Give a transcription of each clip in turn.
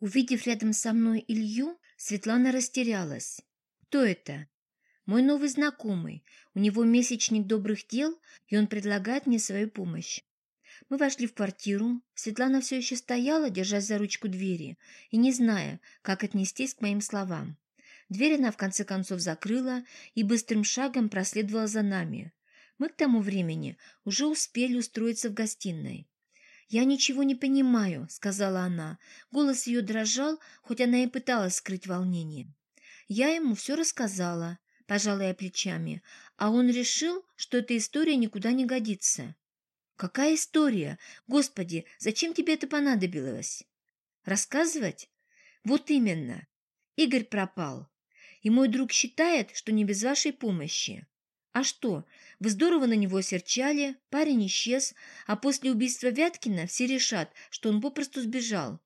Увидев рядом со мной Илью, Светлана растерялась. «Кто это?» «Мой новый знакомый. У него месячник добрых дел, и он предлагает мне свою помощь». Мы вошли в квартиру. Светлана все еще стояла, держась за ручку двери, и не зная, как отнестись к моим словам. Дверь она в конце концов закрыла и быстрым шагом проследовала за нами. Мы к тому времени уже успели устроиться в гостиной. «Я ничего не понимаю», — сказала она. Голос ее дрожал, хоть она и пыталась скрыть волнение. Я ему все рассказала, пожалуй, плечами, а он решил, что эта история никуда не годится. «Какая история? Господи, зачем тебе это понадобилось?» «Рассказывать?» «Вот именно. Игорь пропал. И мой друг считает, что не без вашей помощи. А что, вы здорово на него серчали, парень исчез, а после убийства Вяткина все решат, что он попросту сбежал.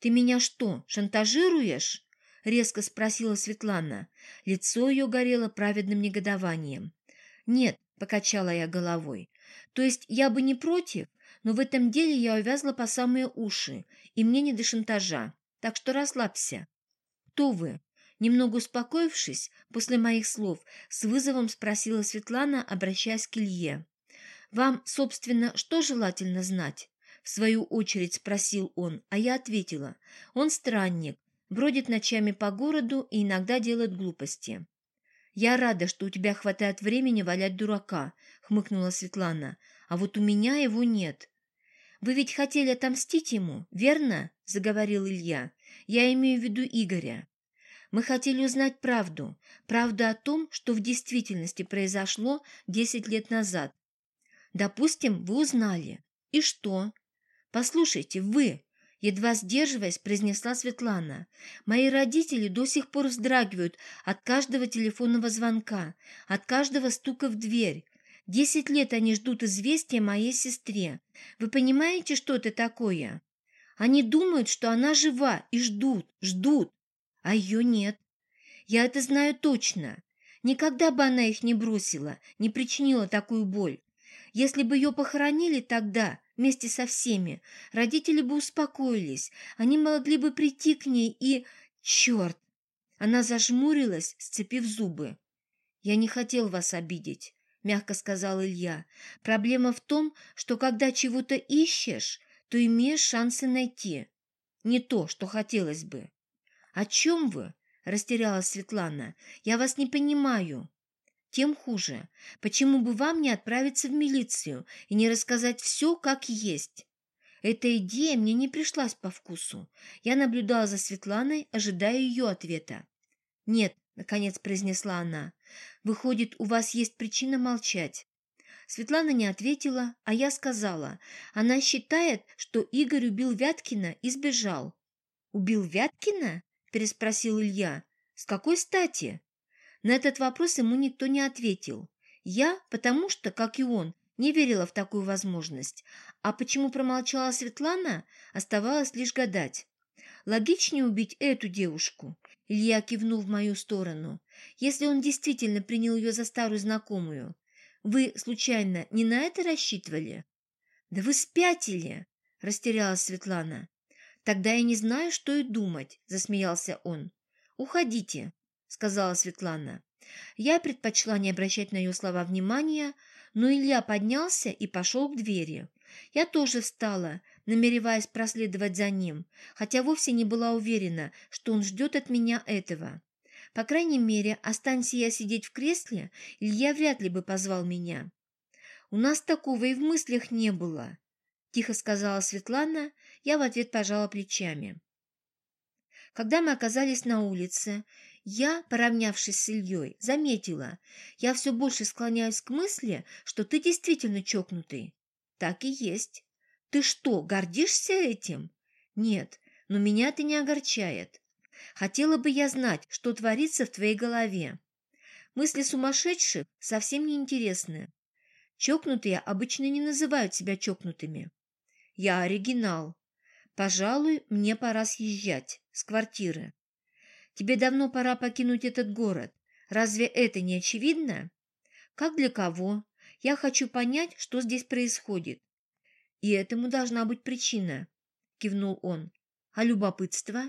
«Ты меня что, шантажируешь?» — резко спросила Светлана. Лицо ее горело праведным негодованием. «Нет», — покачала я головой, — «то есть я бы не против, но в этом деле я увязла по самые уши, и мне не до шантажа, так что расслабься». «Кто вы? Немного успокоившись, после моих слов, с вызовом спросила Светлана, обращаясь к Илье. «Вам, собственно, что желательно знать?» В свою очередь спросил он, а я ответила. «Он странник, бродит ночами по городу и иногда делает глупости». «Я рада, что у тебя хватает времени валять дурака», — хмыкнула Светлана. «А вот у меня его нет». «Вы ведь хотели отомстить ему, верно?» — заговорил Илья. «Я имею в виду Игоря». Мы хотели узнать правду, правду о том, что в действительности произошло 10 лет назад. Допустим, вы узнали. И что? Послушайте, вы, едва сдерживаясь, произнесла Светлана. Мои родители до сих пор вздрагивают от каждого телефонного звонка, от каждого стука в дверь. Десять лет они ждут известия моей сестре. Вы понимаете, что это такое? Они думают, что она жива, и ждут, ждут а ее нет. Я это знаю точно. Никогда бы она их не бросила, не причинила такую боль. Если бы ее похоронили тогда, вместе со всеми, родители бы успокоились, они могли бы прийти к ней и... Черт! Она зажмурилась, сцепив зубы. «Я не хотел вас обидеть», — мягко сказал Илья. «Проблема в том, что когда чего-то ищешь, то имеешь шансы найти. Не то, что хотелось бы». «О чем вы?» – растерялась Светлана. «Я вас не понимаю». «Тем хуже. Почему бы вам не отправиться в милицию и не рассказать все, как есть?» Эта идея мне не пришлась по вкусу. Я наблюдала за Светланой, ожидая ее ответа. «Нет», — наконец произнесла она, — «выходит, у вас есть причина молчать». Светлана не ответила, а я сказала, она считает, что Игорь убил Вяткина и сбежал. «Убил Вяткина?» Переспросил Илья. «С какой стати?» На этот вопрос ему никто не ответил. Я, потому что, как и он, не верила в такую возможность. А почему промолчала Светлана, оставалось лишь гадать. Логичнее убить эту девушку. Илья кивнул в мою сторону. Если он действительно принял ее за старую знакомую. Вы, случайно, не на это рассчитывали? Да вы спятили, растерялась Светлана. «Тогда я не знаю, что и думать», — засмеялся он. «Уходите», — сказала Светлана. Я предпочла не обращать на ее слова внимания, но Илья поднялся и пошел к двери. Я тоже встала, намереваясь проследовать за ним, хотя вовсе не была уверена, что он ждет от меня этого. По крайней мере, останься я сидеть в кресле, Илья вряд ли бы позвал меня. У нас такого и в мыслях не было. Тихо сказала Светлана, я в ответ пожала плечами. Когда мы оказались на улице, я, поравнявшись с Ильей, заметила, я все больше склоняюсь к мысли, что ты действительно чокнутый. Так и есть. Ты что, гордишься этим? Нет, но меня это не огорчает. Хотела бы я знать, что творится в твоей голове. Мысли сумасшедших совсем не интересны. Чокнутые обычно не называют себя чокнутыми. Я оригинал. Пожалуй, мне пора съезжать с квартиры. Тебе давно пора покинуть этот город. Разве это не очевидно? Как для кого? Я хочу понять, что здесь происходит. И этому должна быть причина, кивнул он. А любопытство?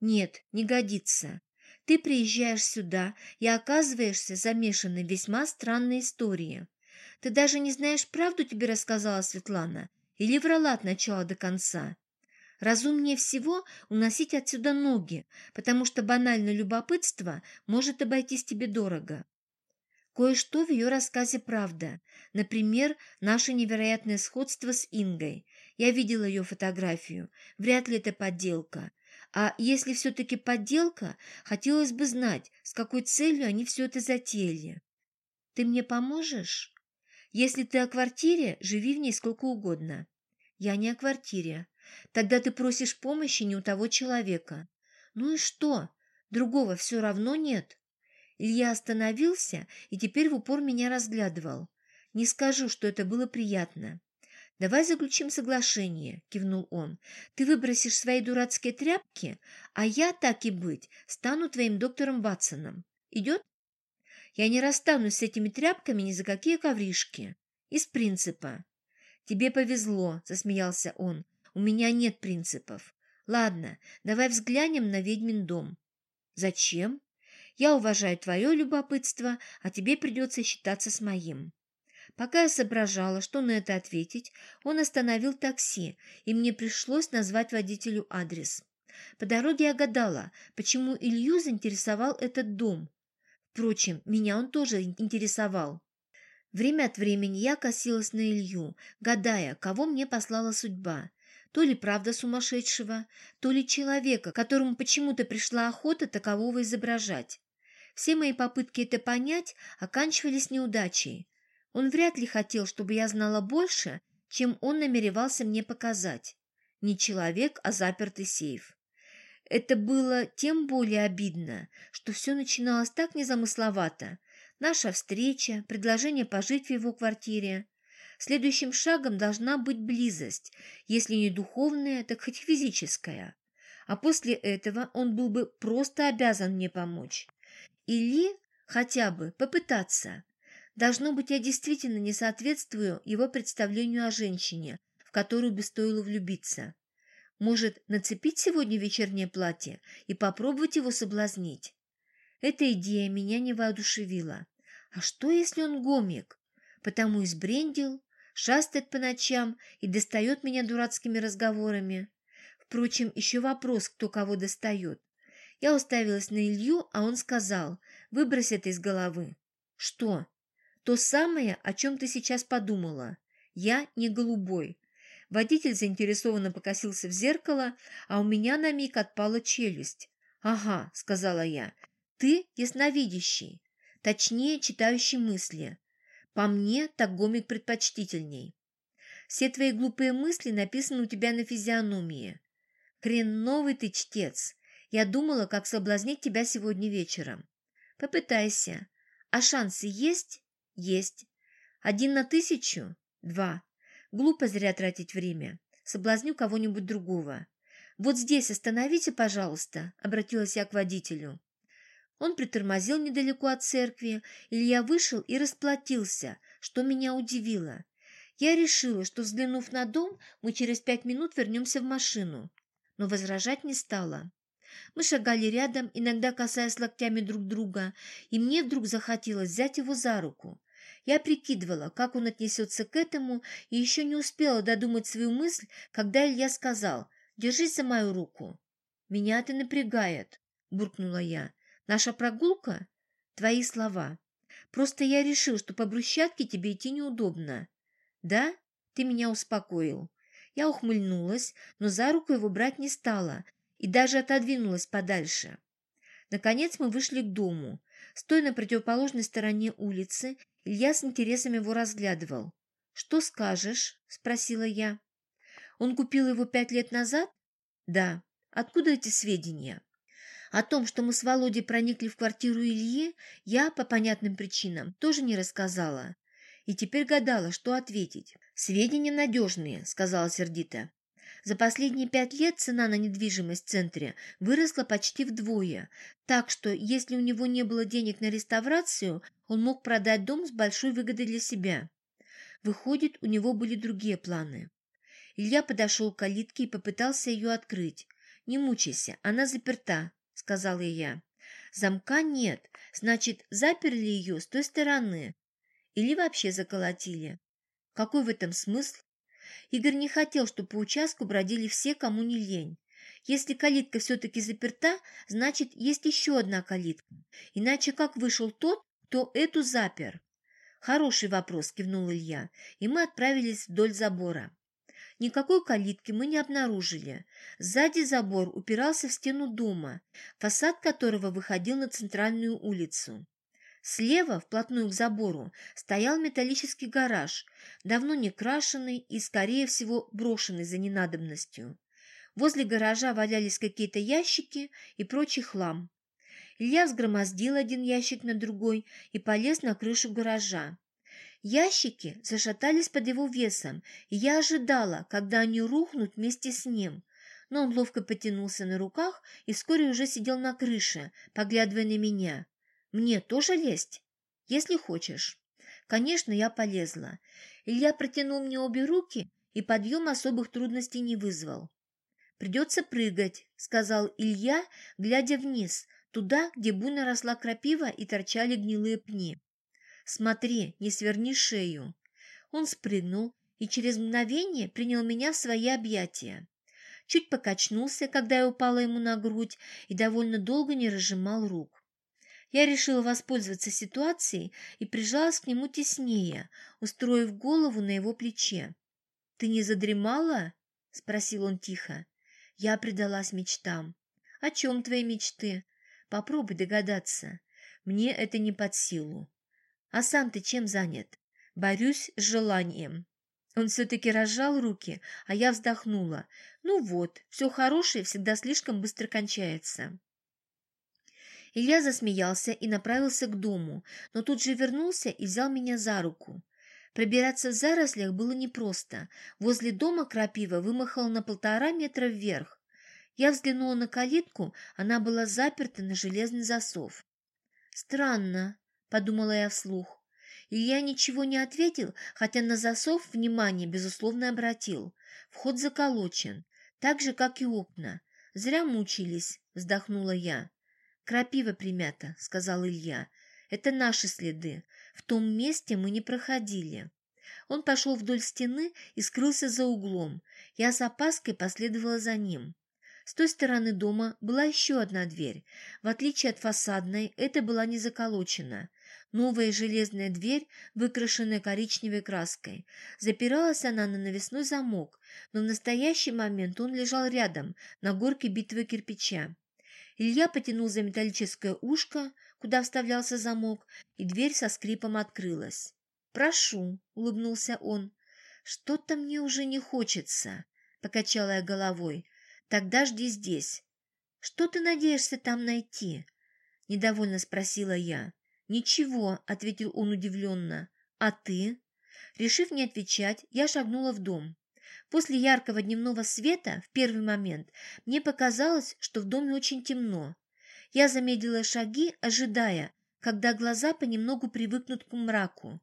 Нет, не годится. Ты приезжаешь сюда и оказываешься замешанной в весьма странной истории. Ты даже не знаешь, правду тебе рассказала Светлана или врала от начала до конца. Разумнее всего уносить отсюда ноги, потому что банальное любопытство может обойтись тебе дорого. Кое-что в ее рассказе правда. Например, наше невероятное сходство с Ингой. Я видела ее фотографию. Вряд ли это подделка. А если все-таки подделка, хотелось бы знать, с какой целью они все это затеяли. Ты мне поможешь? Если ты о квартире, живи в ней сколько угодно. Я не о квартире. Тогда ты просишь помощи не у того человека. Ну и что? Другого все равно нет. Илья остановился и теперь в упор меня разглядывал. Не скажу, что это было приятно. «Давай заключим соглашение», — кивнул он. «Ты выбросишь свои дурацкие тряпки, а я, так и быть, стану твоим доктором Батсоном. Идет?» «Я не расстанусь с этими тряпками ни за какие ковришки. Из принципа». «Тебе повезло», — засмеялся он. «У меня нет принципов. Ладно, давай взглянем на ведьмин дом». «Зачем?» «Я уважаю твое любопытство, а тебе придется считаться с моим». Пока я соображала, что на это ответить, он остановил такси, и мне пришлось назвать водителю адрес. По дороге я гадала, почему Илью заинтересовал этот дом. Впрочем, меня он тоже интересовал. Время от времени я косилась на Илью, гадая, кого мне послала судьба. То ли правда сумасшедшего, то ли человека, которому почему-то пришла охота такового изображать. Все мои попытки это понять оканчивались неудачей. Он вряд ли хотел, чтобы я знала больше, чем он намеревался мне показать. Не человек, а запертый сейф. Это было тем более обидно, что все начиналось так незамысловато. Наша встреча, предложение пожить в его квартире. Следующим шагом должна быть близость, если не духовная, так хоть физическая. А после этого он был бы просто обязан мне помочь. Или хотя бы попытаться. Должно быть, я действительно не соответствую его представлению о женщине, в которую бы стоило влюбиться. Может, нацепить сегодня вечернее платье и попробовать его соблазнить? Эта идея меня не воодушевила. А что, если он гомик? Потому и сбрендил, шастает по ночам и достает меня дурацкими разговорами. Впрочем, еще вопрос, кто кого достает. Я уставилась на Илью, а он сказал, выбрось это из головы. Что? То самое, о чем ты сейчас подумала. Я не голубой. Водитель заинтересованно покосился в зеркало, а у меня на миг отпала челюсть. «Ага», — сказала я, — «ты ясновидящий, точнее, читающий мысли. По мне, так гомик предпочтительней. Все твои глупые мысли написаны у тебя на физиономии. Хреновый ты чтец. Я думала, как соблазнить тебя сегодня вечером. Попытайся. А шансы есть? Есть. Один на тысячу? Два. Глупо зря тратить время. Соблазню кого-нибудь другого. Вот здесь остановите, пожалуйста, обратилась я к водителю. Он притормозил недалеко от церкви, Илья вышел и расплатился, что меня удивило. Я решила, что, взглянув на дом, мы через пять минут вернемся в машину. Но возражать не стала. Мы шагали рядом, иногда касаясь локтями друг друга, и мне вдруг захотелось взять его за руку. Я прикидывала, как он отнесется к этому, и еще не успела додумать свою мысль, когда Илья сказал «Держись за мою руку». «Меня это напрягает», — буркнула я. «Наша прогулка?» «Твои слова. Просто я решил, что по брусчатке тебе идти неудобно». «Да? Ты меня успокоил». Я ухмыльнулась, но за руку его брать не стала и даже отодвинулась подальше. Наконец мы вышли к дому. Стоя на противоположной стороне улицы, Илья с интересом его разглядывал. «Что скажешь?» – спросила я. «Он купил его пять лет назад?» «Да. Откуда эти сведения?» О том, что мы с Володей проникли в квартиру Ильи, я, по понятным причинам, тоже не рассказала. И теперь гадала, что ответить. «Сведения надежные», – сказала сердито. За последние пять лет цена на недвижимость в центре выросла почти вдвое, так что если у него не было денег на реставрацию, он мог продать дом с большой выгодой для себя. Выходит, у него были другие планы. Илья подошел к калитке и попытался ее открыть. «Не мучайся, она заперта», — сказала я. «Замка нет, значит, заперли ее с той стороны. Или вообще заколотили. Какой в этом смысл? Игорь не хотел, чтобы по участку бродили все, кому не лень. Если калитка все-таки заперта, значит, есть еще одна калитка. Иначе как вышел тот, кто эту запер? Хороший вопрос, кивнул Илья, и мы отправились вдоль забора. Никакой калитки мы не обнаружили. Сзади забор упирался в стену дома, фасад которого выходил на центральную улицу. Слева, вплотную к забору, стоял металлический гараж, давно не крашеный и, скорее всего, брошенный за ненадобностью. Возле гаража валялись какие-то ящики и прочий хлам. Илья взгромоздил один ящик на другой и полез на крышу гаража. Ящики зашатались под его весом, и я ожидала, когда они рухнут вместе с ним. Но он ловко потянулся на руках и вскоре уже сидел на крыше, поглядывая на меня. Мне тоже лезть? Если хочешь. Конечно, я полезла. Илья протянул мне обе руки, и подъем особых трудностей не вызвал. «Придется прыгать», — сказал Илья, глядя вниз, туда, где буйно росла крапива и торчали гнилые пни. «Смотри, не сверни шею». Он спрыгнул и через мгновение принял меня в свои объятия. Чуть покачнулся, когда я упала ему на грудь, и довольно долго не разжимал рук. Я решила воспользоваться ситуацией и прижалась к нему теснее, устроив голову на его плече. «Ты не задремала?» — спросил он тихо. Я предалась мечтам. «О чем твои мечты? Попробуй догадаться. Мне это не под силу. А сам ты чем занят? Борюсь с желанием». Он все-таки разжал руки, а я вздохнула. «Ну вот, все хорошее всегда слишком быстро кончается». Илья засмеялся и направился к дому, но тут же вернулся и взял меня за руку. Пробираться в зарослях было непросто. Возле дома крапива вымахала на полтора метра вверх. Я взглянула на калитку, она была заперта на железный засов. «Странно», — подумала я вслух. Илья ничего не ответил, хотя на засов внимание, безусловно, обратил. Вход заколочен, так же, как и окна. «Зря мучились», — вздохнула я. «Крапива примята», — сказал Илья. «Это наши следы. В том месте мы не проходили». Он пошел вдоль стены и скрылся за углом. Я с опаской последовала за ним. С той стороны дома была еще одна дверь. В отличие от фасадной, эта была не заколочена. Новая железная дверь, выкрашенная коричневой краской. Запиралась она на навесной замок, но в настоящий момент он лежал рядом, на горке битого кирпича. Илья потянул за металлическое ушко, куда вставлялся замок, и дверь со скрипом открылась. «Прошу», — улыбнулся он. «Что-то мне уже не хочется», — покачала я головой. «Тогда жди здесь». «Что ты надеешься там найти?» — недовольно спросила я. «Ничего», — ответил он удивленно. «А ты?» Решив не отвечать, я шагнула в дом. После яркого дневного света в первый момент мне показалось, что в доме очень темно. Я замедлила шаги, ожидая, когда глаза понемногу привыкнут к мраку.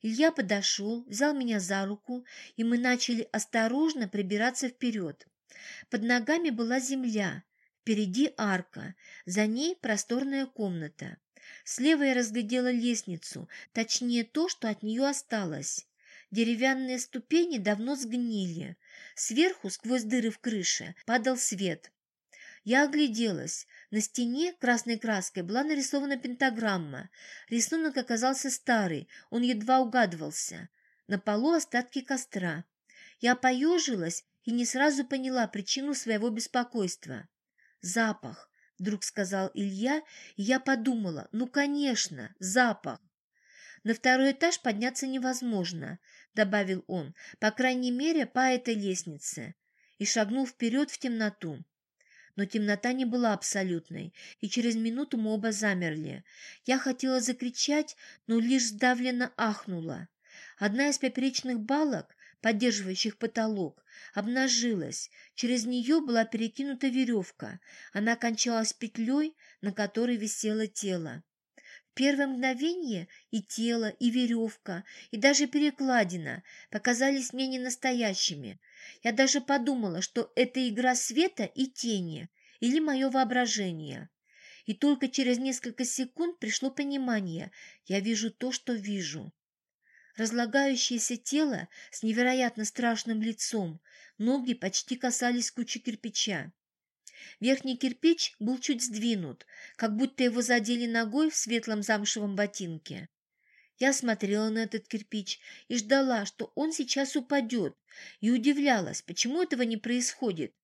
Илья подошел, взял меня за руку, и мы начали осторожно прибираться вперед. Под ногами была земля, впереди арка, за ней просторная комната. Слева я разглядела лестницу, точнее то, что от нее осталось. Деревянные ступени давно сгнили. Сверху, сквозь дыры в крыше, падал свет. Я огляделась. На стене красной краской была нарисована пентаграмма. Рисунок оказался старый, он едва угадывался. На полу остатки костра. Я поежилась и не сразу поняла причину своего беспокойства. «Запах», — вдруг сказал Илья, и я подумала, «ну, конечно, запах». На второй этаж подняться невозможно. — добавил он, — по крайней мере, по этой лестнице, и шагнул вперед в темноту. Но темнота не была абсолютной, и через минуту мы оба замерли. Я хотела закричать, но лишь сдавленно ахнула. Одна из поперечных балок, поддерживающих потолок, обнажилась. Через нее была перекинута веревка. Она кончалась петлей, на которой висело тело первое мгновение и тело, и веревка, и даже перекладина показались мне ненастоящими. Я даже подумала, что это игра света и тени или мое воображение. И только через несколько секунд пришло понимание. Я вижу то, что вижу. Разлагающееся тело с невероятно страшным лицом, ноги почти касались кучи кирпича. Верхний кирпич был чуть сдвинут, как будто его задели ногой в светлом замшевом ботинке. Я смотрела на этот кирпич и ждала, что он сейчас упадет, и удивлялась, почему этого не происходит.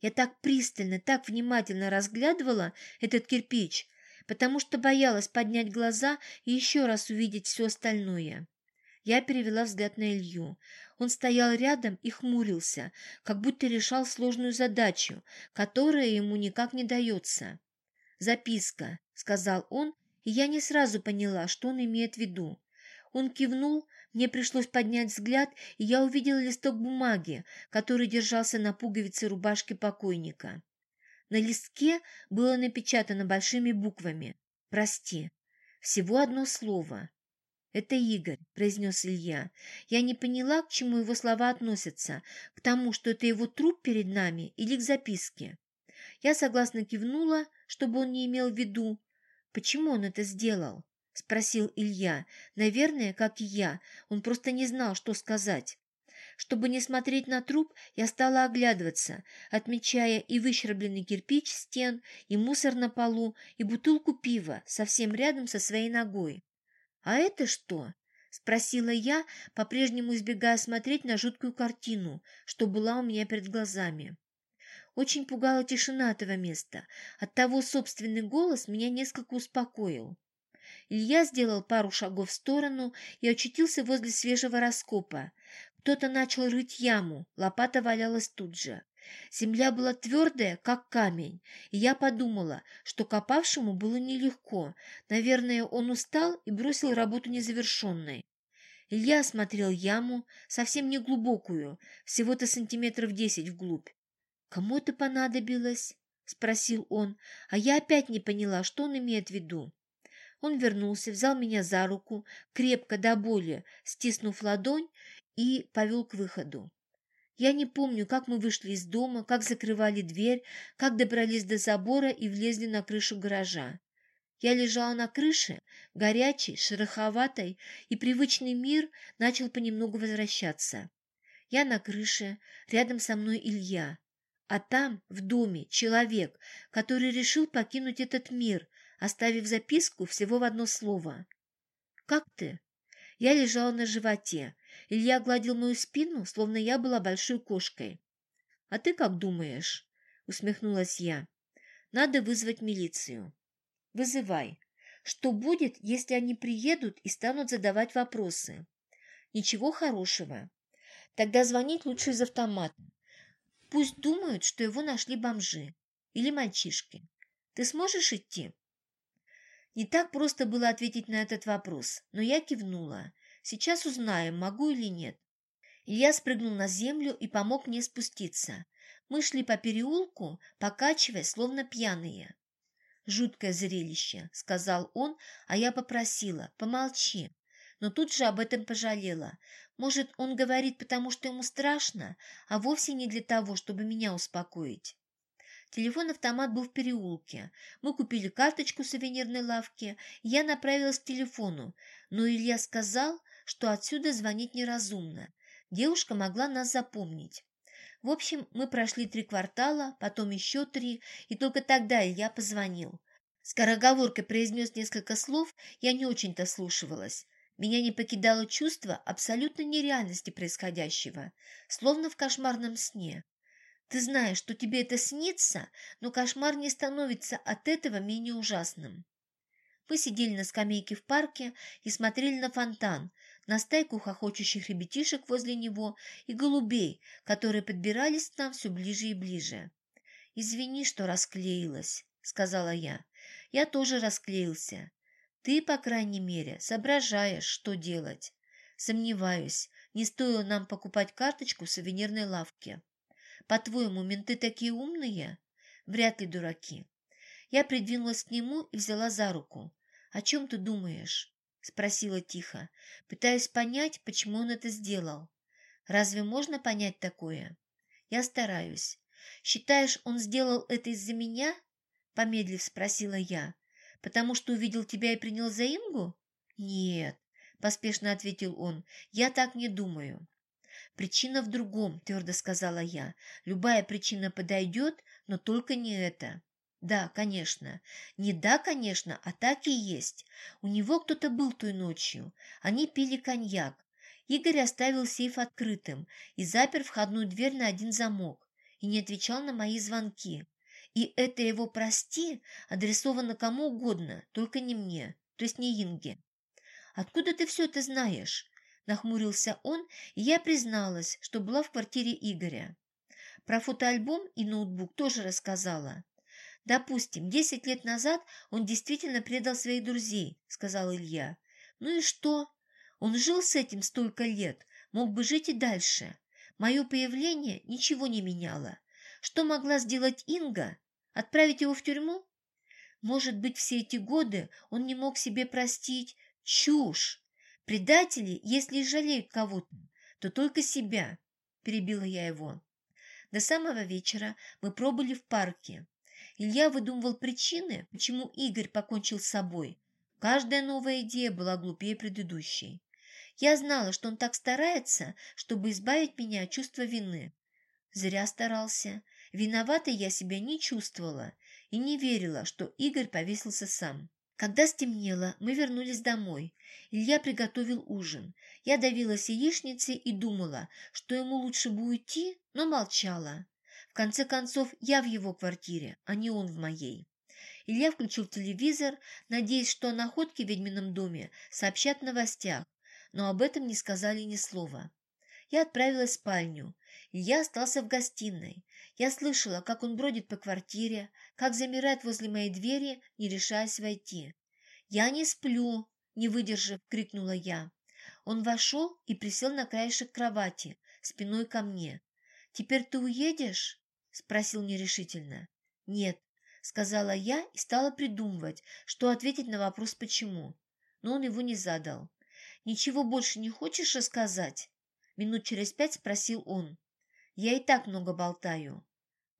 Я так пристально, так внимательно разглядывала этот кирпич, потому что боялась поднять глаза и еще раз увидеть все остальное. Я перевела взгляд на Илью. Он стоял рядом и хмурился, как будто решал сложную задачу, которая ему никак не дается. «Записка», — сказал он, и я не сразу поняла, что он имеет в виду. Он кивнул, мне пришлось поднять взгляд, и я увидела листок бумаги, который держался на пуговице рубашки покойника. На листке было напечатано большими буквами «Прости». Всего одно слово. «Это Игорь», — произнес Илья. Я не поняла, к чему его слова относятся, к тому, что это его труп перед нами или к записке. Я согласно кивнула, чтобы он не имел в виду. Почему он это сделал? — спросил Илья. Наверное, как и я, он просто не знал, что сказать. Чтобы не смотреть на труп, я стала оглядываться, отмечая и выщербленный кирпич стен, и мусор на полу, и бутылку пива совсем рядом со своей ногой. «А это что?» — спросила я, по-прежнему избегая смотреть на жуткую картину, что была у меня перед глазами. Очень пугала тишина этого места. Оттого собственный голос меня несколько успокоил. Илья сделал пару шагов в сторону и очутился возле свежего раскопа. Кто-то начал рыть яму, лопата валялась тут же. Земля была твердая, как камень, и я подумала, что копавшему было нелегко. Наверное, он устал и бросил работу незавершенной. Илья осмотрел яму, совсем не глубокую, всего-то сантиметров десять вглубь. «Кому это понадобилось?» — спросил он, а я опять не поняла, что он имеет в виду. Он вернулся, взял меня за руку, крепко до боли, стиснув ладонь, и повел к выходу. Я не помню, как мы вышли из дома, как закрывали дверь, как добрались до забора и влезли на крышу гаража. Я лежала на крыше, горячей, шероховатой, и привычный мир начал понемногу возвращаться. Я на крыше, рядом со мной Илья. А там, в доме, человек, который решил покинуть этот мир, оставив записку всего в одно слово. «Как ты?» Я лежала на животе. Илья гладил мою спину, словно я была большой кошкой. «А ты как думаешь?» — усмехнулась я. «Надо вызвать милицию». «Вызывай. Что будет, если они приедут и станут задавать вопросы?» «Ничего хорошего. Тогда звонить лучше из автомата. Пусть думают, что его нашли бомжи или мальчишки. Ты сможешь идти?» Не так просто было ответить на этот вопрос, но я кивнула. Сейчас узнаем, могу или нет. Илья спрыгнул на землю и помог мне спуститься. Мы шли по переулку, покачиваясь, словно пьяные. «Жуткое зрелище», — сказал он, а я попросила, «помолчи». Но тут же об этом пожалела. Может, он говорит, потому что ему страшно, а вовсе не для того, чтобы меня успокоить. Телефон-автомат был в переулке. Мы купили карточку в сувенирной лавке, я направилась к телефону, но Илья сказал, что отсюда звонить неразумно. Девушка могла нас запомнить. В общем, мы прошли три квартала, потом еще три, и только тогда Илья позвонил. Скороговоркой произнес несколько слов, я не очень-то слушивалась. Меня не покидало чувство абсолютной нереальности происходящего, словно в кошмарном сне. Ты знаешь, что тебе это снится, но кошмар не становится от этого менее ужасным. Мы сидели на скамейке в парке и смотрели на фонтан, на стайку хохочущих ребятишек возле него и голубей, которые подбирались к нам все ближе и ближе. «Извини, что расклеилась», — сказала я. «Я тоже расклеился. Ты, по крайней мере, соображаешь, что делать. Сомневаюсь, не стоило нам покупать карточку в сувенирной лавке». По-твоему, менты такие умные? Вряд ли дураки. Я придвинулась к нему и взяла за руку. «О чем ты думаешь?» — спросила тихо, пытаясь понять, почему он это сделал. Разве можно понять такое? Я стараюсь. Считаешь, он сделал это из-за меня? Помедлив спросила я. Потому что увидел тебя и принял за Ингу? Нет, поспешно ответил он. Я так не думаю. Причина в другом, твердо сказала я. Любая причина подойдет, но только не это. Да, конечно. Не да, конечно, а так и есть. У него кто-то был той ночью. Они пили коньяк. Игорь оставил сейф открытым и запер входную дверь на один замок и не отвечал на мои звонки. И это его «прости» адресовано кому угодно, только не мне, то есть не Инге. «Откуда ты все это знаешь?» Нахмурился он, и я призналась, что была в квартире Игоря. Про фотоальбом и ноутбук тоже рассказала. «Допустим, десять лет назад он действительно предал своих друзей», — сказал Илья. «Ну и что? Он жил с этим столько лет, мог бы жить и дальше. Мое появление ничего не меняло. Что могла сделать Инга? Отправить его в тюрьму? Может быть, все эти годы он не мог себе простить? Чушь! Предатели, если и жалеют кого-то, то только себя, перебила я его. До самого вечера мы пробыли в парке. Илья выдумывал причины, почему Игорь покончил с собой. Каждая новая идея была глупее предыдущей. Я знала, что он так старается, чтобы избавить меня от чувства вины. Зря старался. Виноватой я себя не чувствовала и не верила, что Игорь повесился сам. Когда стемнело, мы вернулись домой. Илья приготовил ужин. Я давилась яичницей и думала, что ему лучше бы уйти, но молчала конце концов, я в его квартире, а не он в моей. Илья включил телевизор, надеясь, что о находке в ведьмином доме сообщат в новостях, но об этом не сказали ни слова. Я отправилась в спальню. Илья остался в гостиной. Я слышала, как он бродит по квартире, как замирает возле моей двери, не решаясь войти. «Я не сплю!» – не выдержав, крикнула я. Он вошел и присел на краешек кровати, спиной ко мне. «Теперь ты уедешь?» спросил нерешительно. «Нет», — сказала я и стала придумывать, что ответить на вопрос «почему?». Но он его не задал. «Ничего больше не хочешь рассказать?» Минут через пять спросил он. «Я и так много болтаю.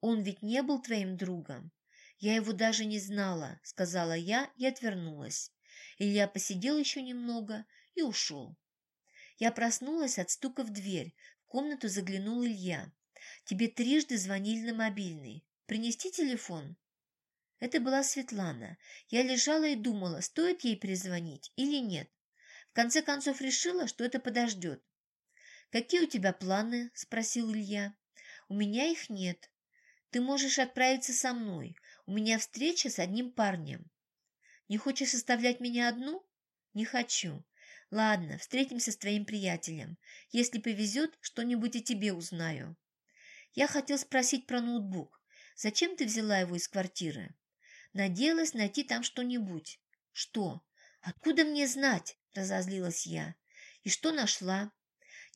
Он ведь не был твоим другом?» «Я его даже не знала», — сказала я и отвернулась. Илья посидел еще немного и ушел. Я проснулась от стука в дверь. В комнату заглянул Илья. Тебе трижды звонили на мобильный. Принести телефон?» Это была Светлана. Я лежала и думала, стоит ей перезвонить или нет. В конце концов решила, что это подождет. «Какие у тебя планы?» – спросил Илья. «У меня их нет. Ты можешь отправиться со мной. У меня встреча с одним парнем. Не хочешь оставлять меня одну?» «Не хочу. Ладно, встретимся с твоим приятелем. Если повезет, что-нибудь и тебе узнаю». Я хотел спросить про ноутбук. Зачем ты взяла его из квартиры? Надеялась найти там что-нибудь. Что? Откуда мне знать? Разозлилась я. И что нашла?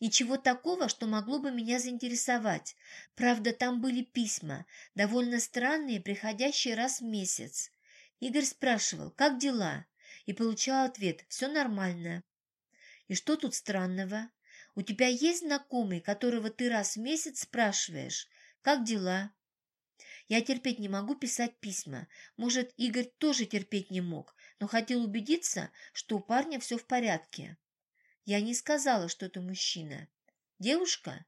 Ничего такого, что могло бы меня заинтересовать. Правда, там были письма, довольно странные, приходящие раз в месяц. Игорь спрашивал, как дела? И получал ответ, все нормально. И что тут странного? У тебя есть знакомый, которого ты раз в месяц спрашиваешь, как дела? Я терпеть не могу писать письма. Может, Игорь тоже терпеть не мог, но хотел убедиться, что у парня все в порядке. Я не сказала, что это мужчина. Девушка?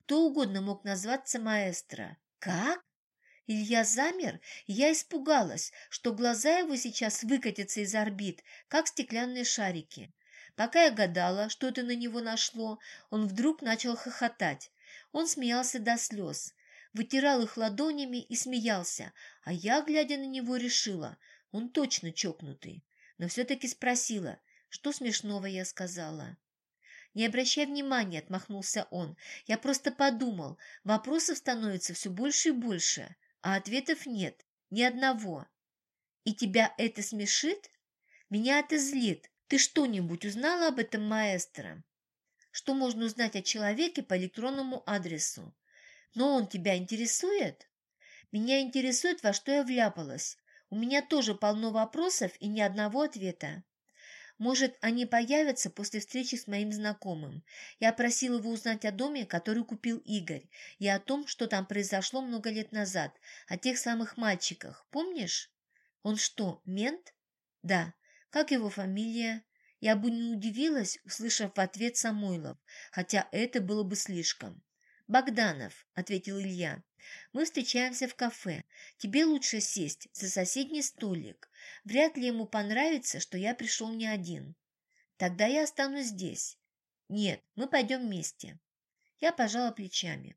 Кто угодно мог назваться маэстро. Как? Илья замер, и я испугалась, что глаза его сейчас выкатятся из орбит, как стеклянные шарики. Пока я гадала, что это на него нашло, он вдруг начал хохотать. Он смеялся до слез, вытирал их ладонями и смеялся, а я, глядя на него, решила, он точно чокнутый. Но все-таки спросила, что смешного я сказала. «Не обращай внимания», — отмахнулся он. «Я просто подумал, вопросов становится все больше и больше, а ответов нет, ни одного. И тебя это смешит? Меня это злит, ты что-нибудь узнала об этом маэстро? Что можно узнать о человеке по электронному адресу? Но он тебя интересует? Меня интересует, во что я вляпалась. У меня тоже полно вопросов и ни одного ответа. Может, они появятся после встречи с моим знакомым. Я просил его узнать о доме, который купил Игорь, и о том, что там произошло много лет назад, о тех самых мальчиках. Помнишь? Он что, мент? Да. Как его фамилия? Я бы не удивилась, услышав в ответ Самойлов, хотя это было бы слишком. «Богданов», — ответил Илья, — «мы встречаемся в кафе. Тебе лучше сесть за соседний столик. Вряд ли ему понравится, что я пришел не один. Тогда я останусь здесь. Нет, мы пойдем вместе». Я пожала плечами.